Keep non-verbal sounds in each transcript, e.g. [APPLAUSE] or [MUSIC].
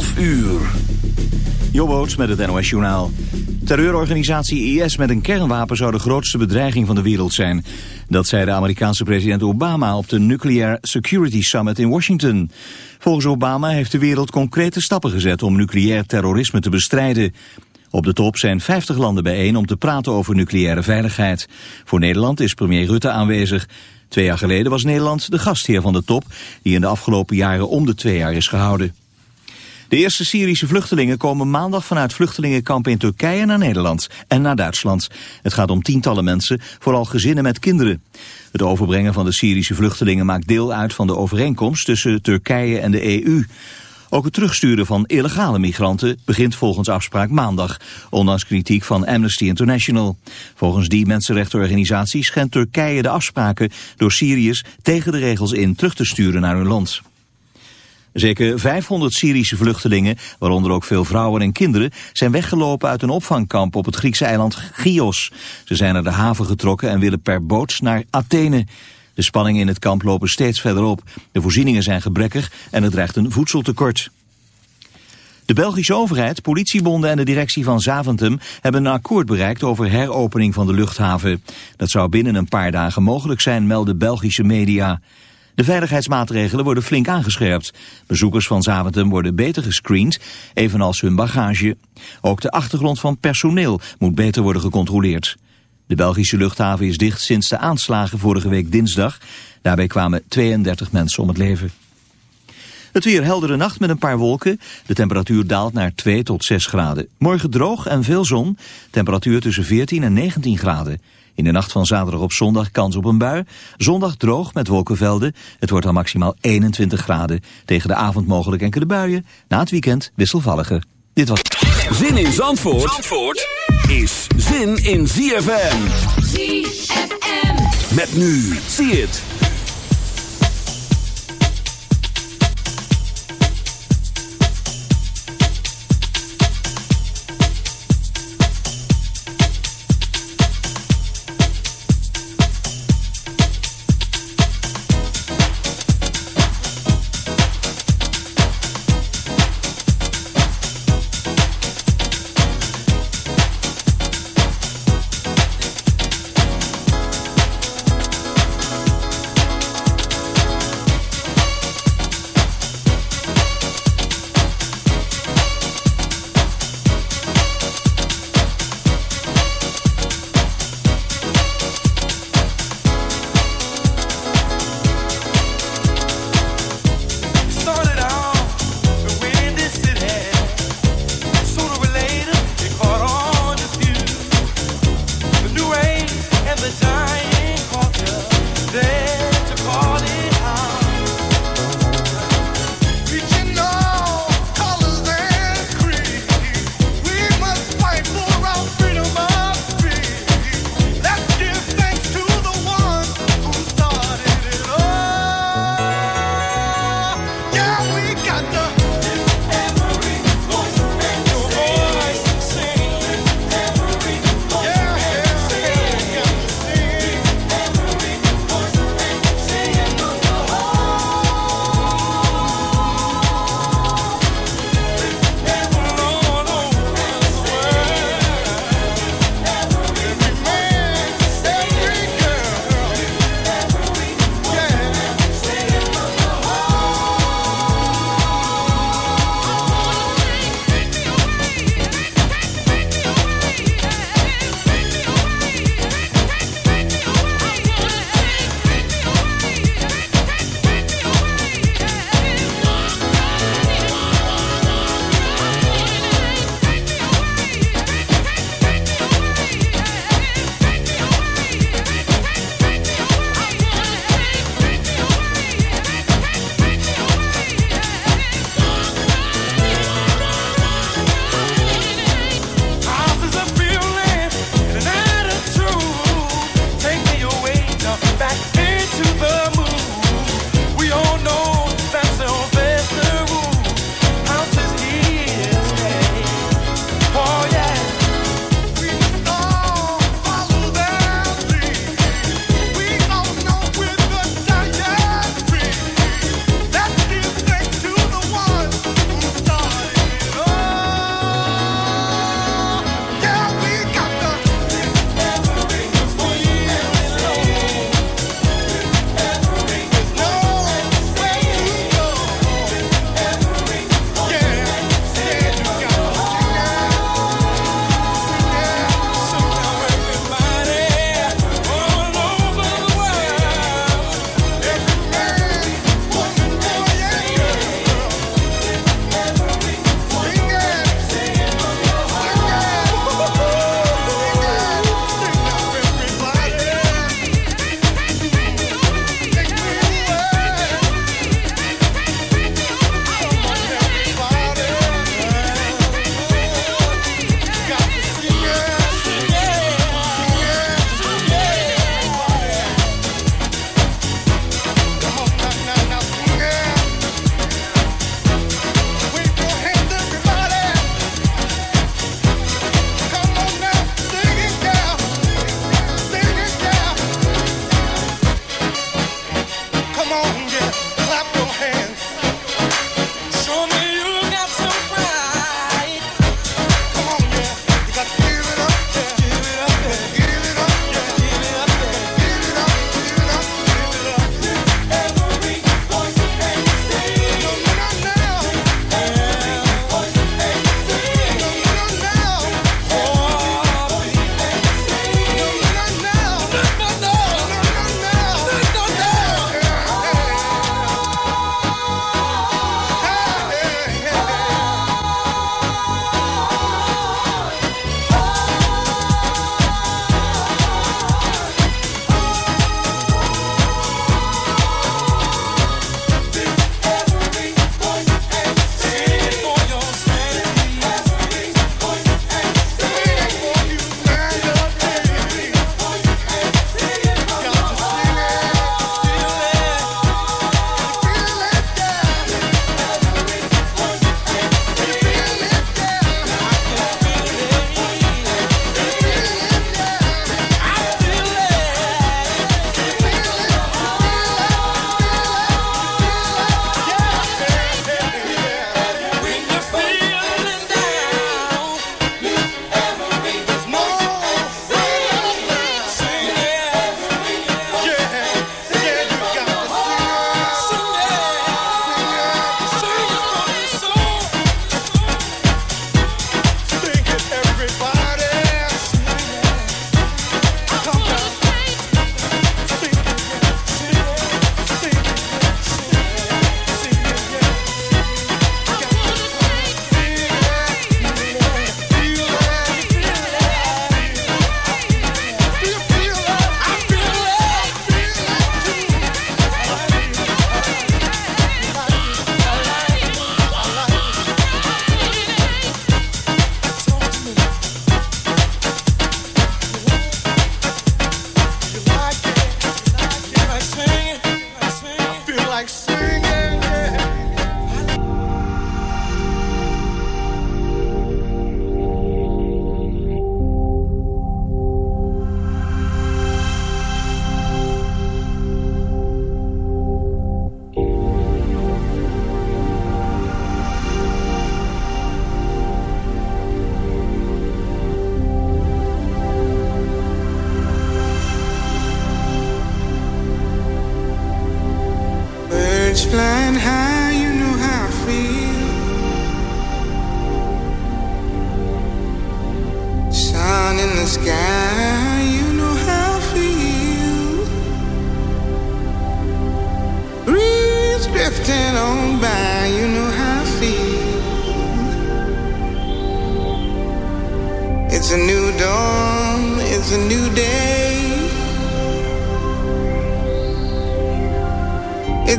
12 uur. Jobboots met het NOS Journaal. Terreurorganisatie IS met een kernwapen zou de grootste bedreiging van de wereld zijn. Dat zei de Amerikaanse president Obama op de Nuclear Security Summit in Washington. Volgens Obama heeft de wereld concrete stappen gezet om nucleair terrorisme te bestrijden. Op de top zijn 50 landen bijeen om te praten over nucleaire veiligheid. Voor Nederland is premier Rutte aanwezig. Twee jaar geleden was Nederland de gastheer van de top... die in de afgelopen jaren om de twee jaar is gehouden. De eerste Syrische vluchtelingen komen maandag vanuit vluchtelingenkampen in Turkije naar Nederland en naar Duitsland. Het gaat om tientallen mensen, vooral gezinnen met kinderen. Het overbrengen van de Syrische vluchtelingen maakt deel uit van de overeenkomst tussen Turkije en de EU. Ook het terugsturen van illegale migranten begint volgens afspraak maandag, ondanks kritiek van Amnesty International. Volgens die mensenrechtenorganisatie schendt Turkije de afspraken door Syriërs tegen de regels in terug te sturen naar hun land. Zeker 500 Syrische vluchtelingen, waaronder ook veel vrouwen en kinderen, zijn weggelopen uit een opvangkamp op het Griekse eiland Chios. Ze zijn naar de haven getrokken en willen per boot naar Athene. De spanningen in het kamp lopen steeds verder op. De voorzieningen zijn gebrekkig en er dreigt een voedseltekort. De Belgische overheid, politiebonden en de directie van Zaventem hebben een akkoord bereikt over heropening van de luchthaven. Dat zou binnen een paar dagen mogelijk zijn, melden Belgische media. De veiligheidsmaatregelen worden flink aangescherpt. Bezoekers van Zaventem worden beter gescreend, evenals hun bagage. Ook de achtergrond van personeel moet beter worden gecontroleerd. De Belgische luchthaven is dicht sinds de aanslagen vorige week dinsdag. Daarbij kwamen 32 mensen om het leven. Het weer heldere nacht met een paar wolken. De temperatuur daalt naar 2 tot 6 graden. Morgen droog en veel zon. Temperatuur tussen 14 en 19 graden. In de nacht van zaterdag op zondag kans op een bui. Zondag droog met wolkenvelden. Het wordt dan maximaal 21 graden. Tegen de avond mogelijk enkele buien. Na het weekend wisselvallige. Dit was... Zin in Zandvoort, Zandvoort is zin in ZFM. ZFM. Met nu. Zie het.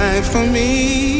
for me.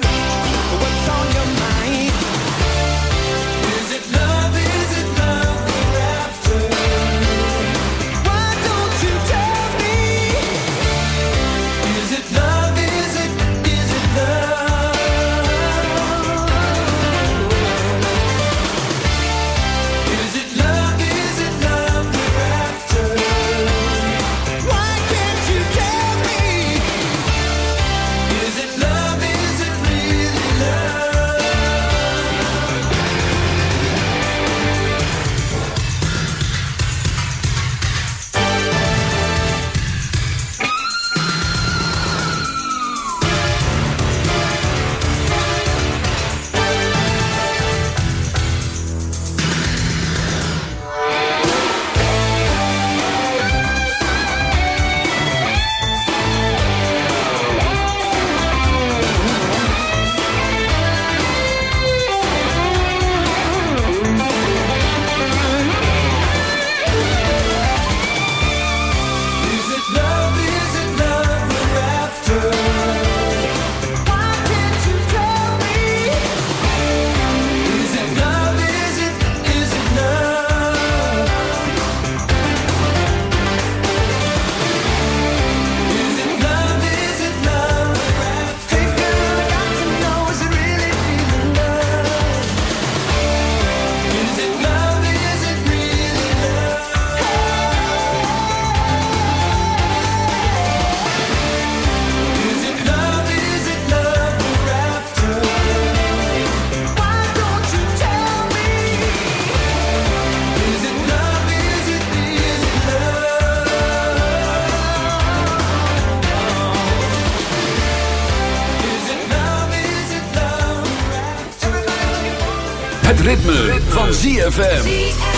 Van ZFM.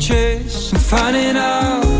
And chase. I'm finding out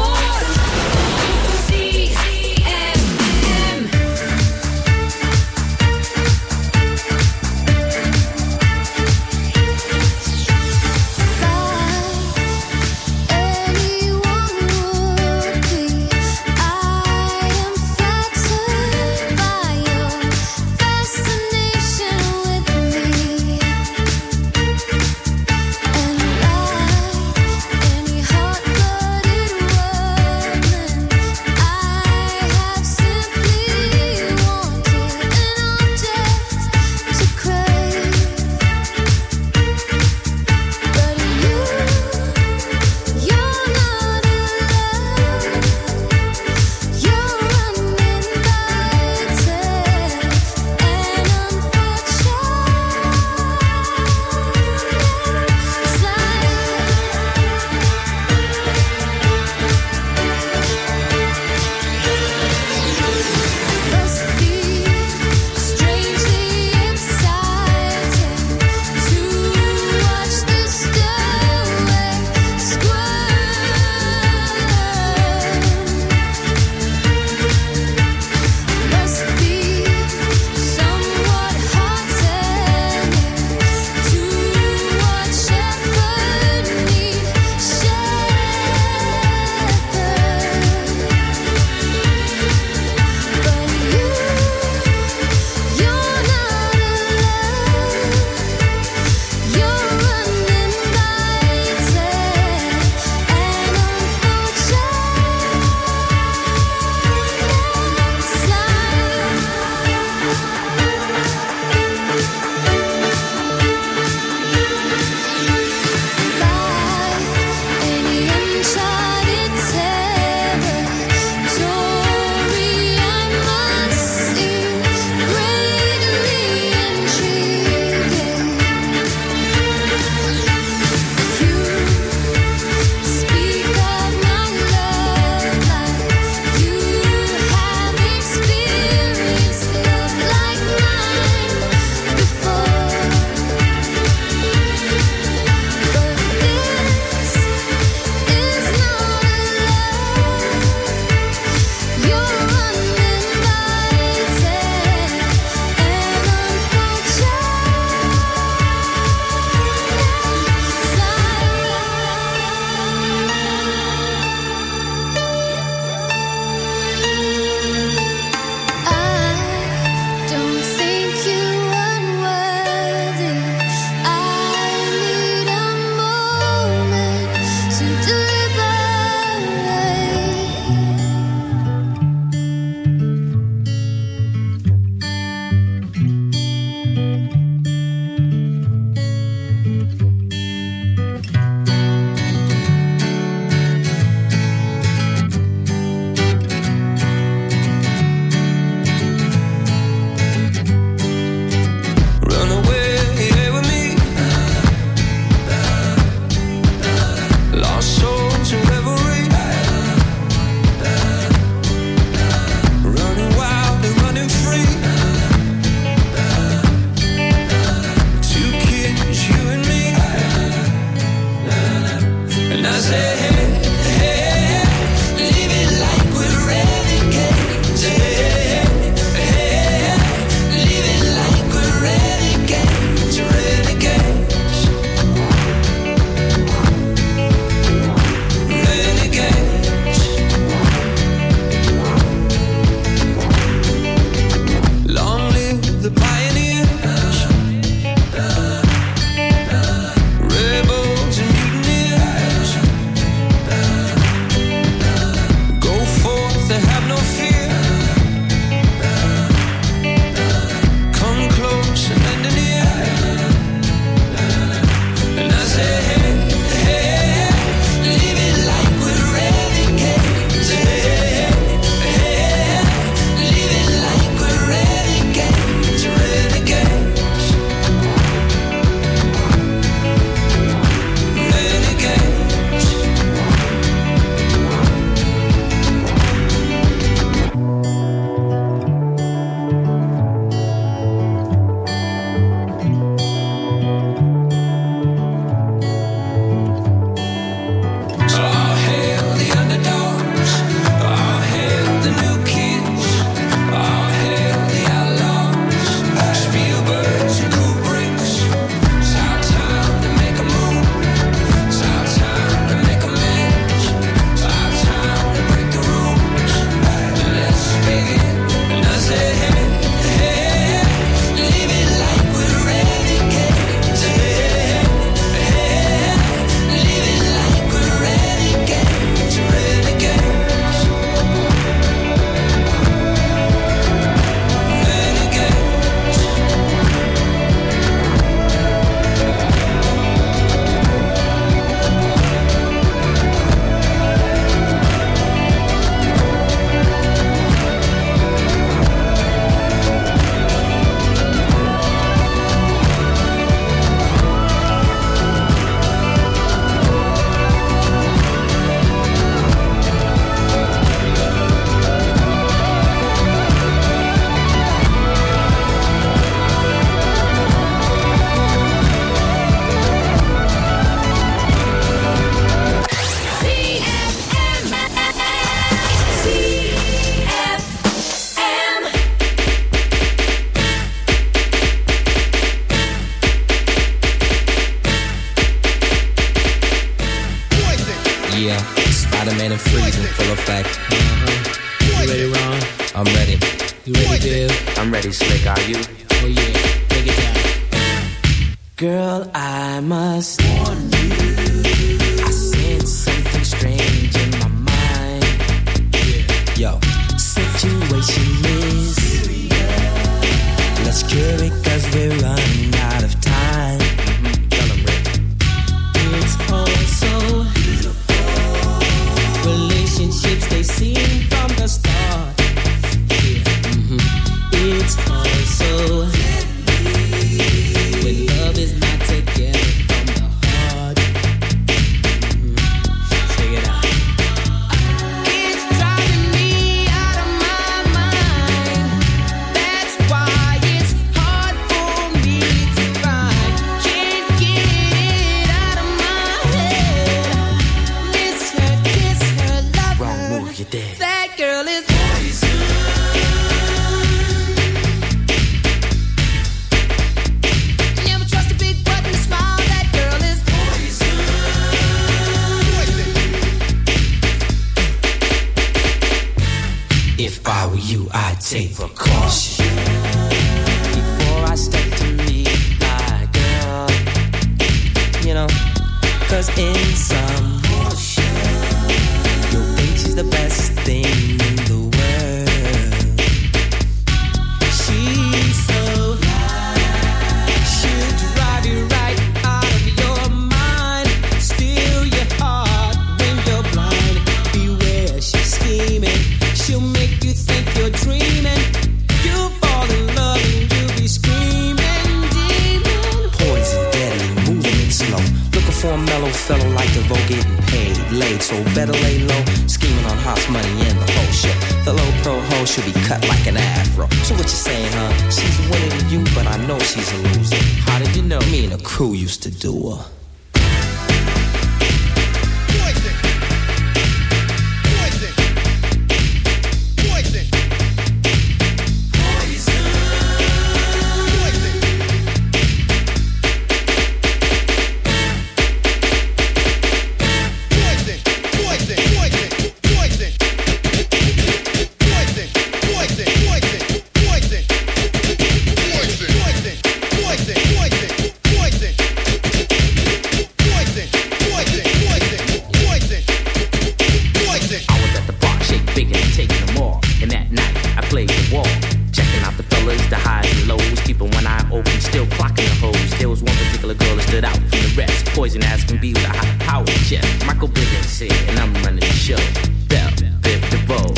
I played the wall. Checking out the fellas, the highs and lows. Keeping one eye open, still clocking the hoes. There was one particular girl that stood out from the rest. Poison ass can be with a high power chest. Michael Bivins here, and I'm running the show. Bell, Biv DeVoe.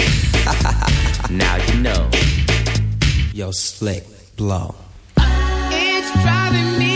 [LAUGHS] now you know. Yo, slick, blow. It's driving me.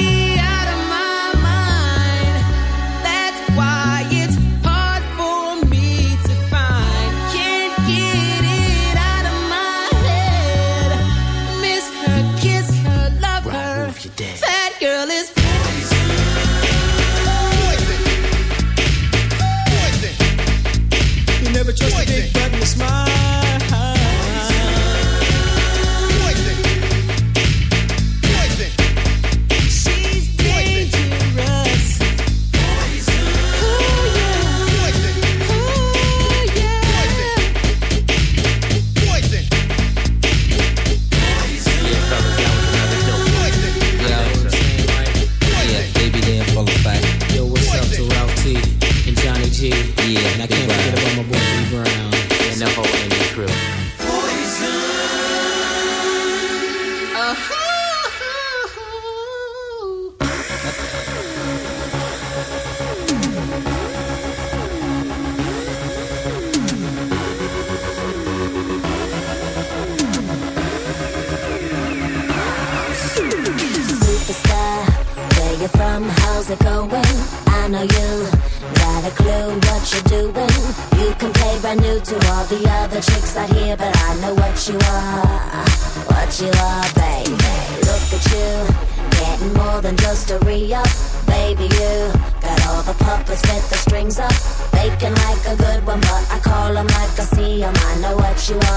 things up. Faking like a good one, but I call them like I see them. I know what you want.